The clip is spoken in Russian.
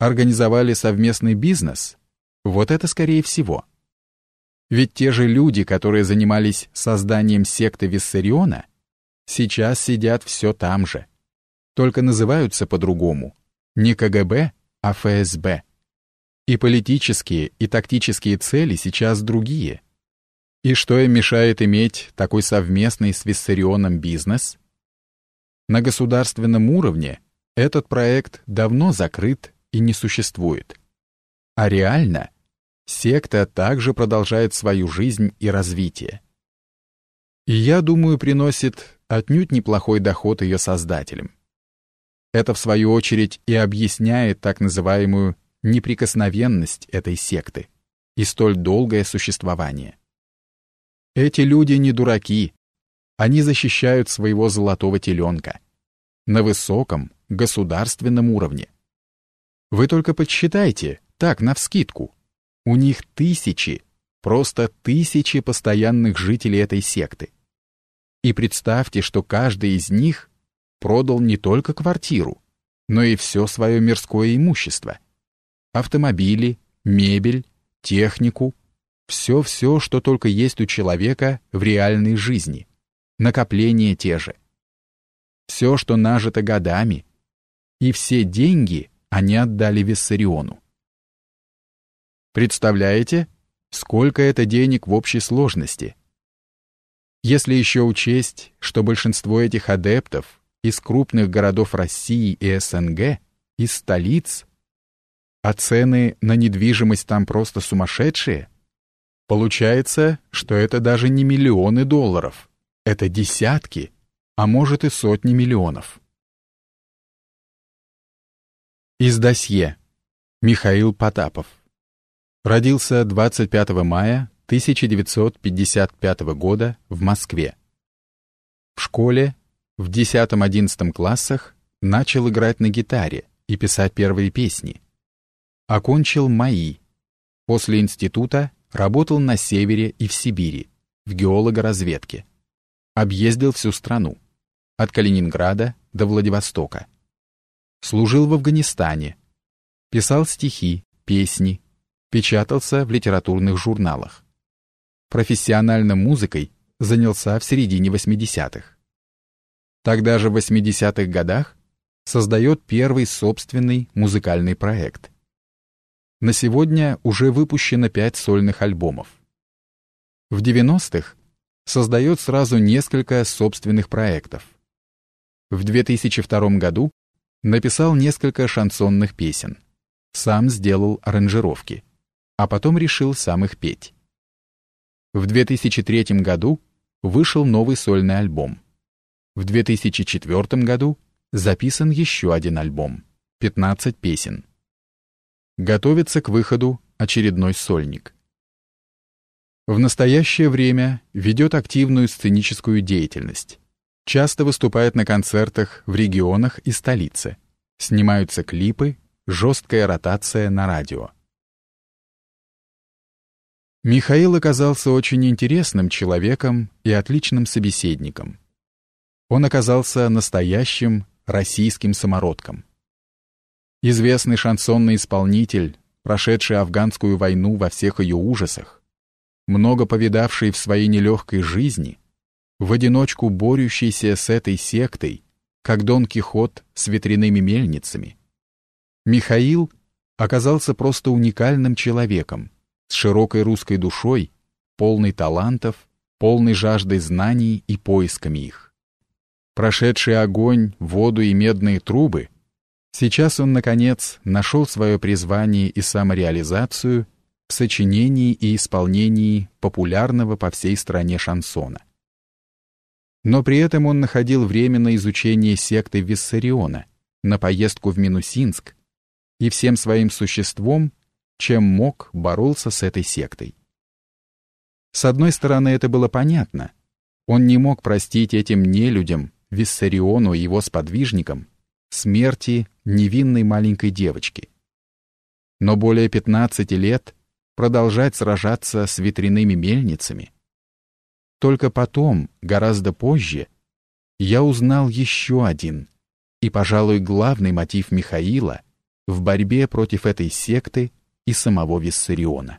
Организовали совместный бизнес? Вот это скорее всего. Ведь те же люди, которые занимались созданием секты Виссариона, сейчас сидят все там же. Только называются по-другому. Не КГБ, а ФСБ. И политические, и тактические цели сейчас другие. И что им мешает иметь такой совместный с Виссарионом бизнес? На государственном уровне этот проект давно закрыт и не существует. А реально секта также продолжает свою жизнь и развитие. И я думаю, приносит отнюдь неплохой доход ее создателям. Это, в свою очередь, и объясняет так называемую неприкосновенность этой секты и столь долгое существование. Эти люди не дураки, они защищают своего золотого теленка на высоком государственном уровне. Вы только подсчитайте, так, навскидку. У них тысячи, просто тысячи постоянных жителей этой секты. И представьте, что каждый из них продал не только квартиру, но и все свое мирское имущество. Автомобили, мебель, технику, все-все, что только есть у человека в реальной жизни. Накопления те же. Все, что нажито годами. И все деньги они отдали Виссариону. Представляете, сколько это денег в общей сложности? Если еще учесть, что большинство этих адептов из крупных городов России и СНГ, из столиц, а цены на недвижимость там просто сумасшедшие, получается, что это даже не миллионы долларов, это десятки, а может и сотни миллионов. Из досье. Михаил Потапов. Родился 25 мая 1955 года в Москве. В школе в 10-11 классах начал играть на гитаре и писать первые песни. Окончил МАИ. После института работал на севере и в Сибири, в геологоразведке. Объездил всю страну, от Калининграда до Владивостока. Служил в Афганистане. Писал стихи, песни, печатался в литературных журналах. Профессионально музыкой занялся в середине 80-х. Тогда же в 80-х годах создает первый собственный музыкальный проект. На сегодня уже выпущено пять сольных альбомов. В 90-х создает сразу несколько собственных проектов. В 2002 году написал несколько шансонных песен. Сам сделал аранжировки, а потом решил сам их петь. В 2003 году вышел новый сольный альбом. В 2004 году записан еще один альбом, 15 песен. Готовится к выходу очередной сольник. В настоящее время ведет активную сценическую деятельность. Часто выступает на концертах в регионах и столице. Снимаются клипы, жесткая ротация на радио. Михаил оказался очень интересным человеком и отличным собеседником он оказался настоящим российским самородком. Известный шансонный исполнитель, прошедший афганскую войну во всех ее ужасах, много повидавший в своей нелегкой жизни, в одиночку борющийся с этой сектой, как Дон Кихот с ветряными мельницами, Михаил оказался просто уникальным человеком, с широкой русской душой, полный талантов, полной жаждой знаний и поисками их прошедший огонь, воду и медные трубы, сейчас он, наконец, нашел свое призвание и самореализацию в сочинении и исполнении популярного по всей стране шансона. Но при этом он находил время на изучение секты Виссариона, на поездку в Минусинск, и всем своим существом, чем мог, боролся с этой сектой. С одной стороны, это было понятно. Он не мог простить этим нелюдям Виссариону и его сподвижникам смерти невинной маленькой девочки. Но более 15 лет продолжать сражаться с ветряными мельницами. Только потом, гораздо позже, я узнал еще один и, пожалуй, главный мотив Михаила в борьбе против этой секты и самого Виссариона.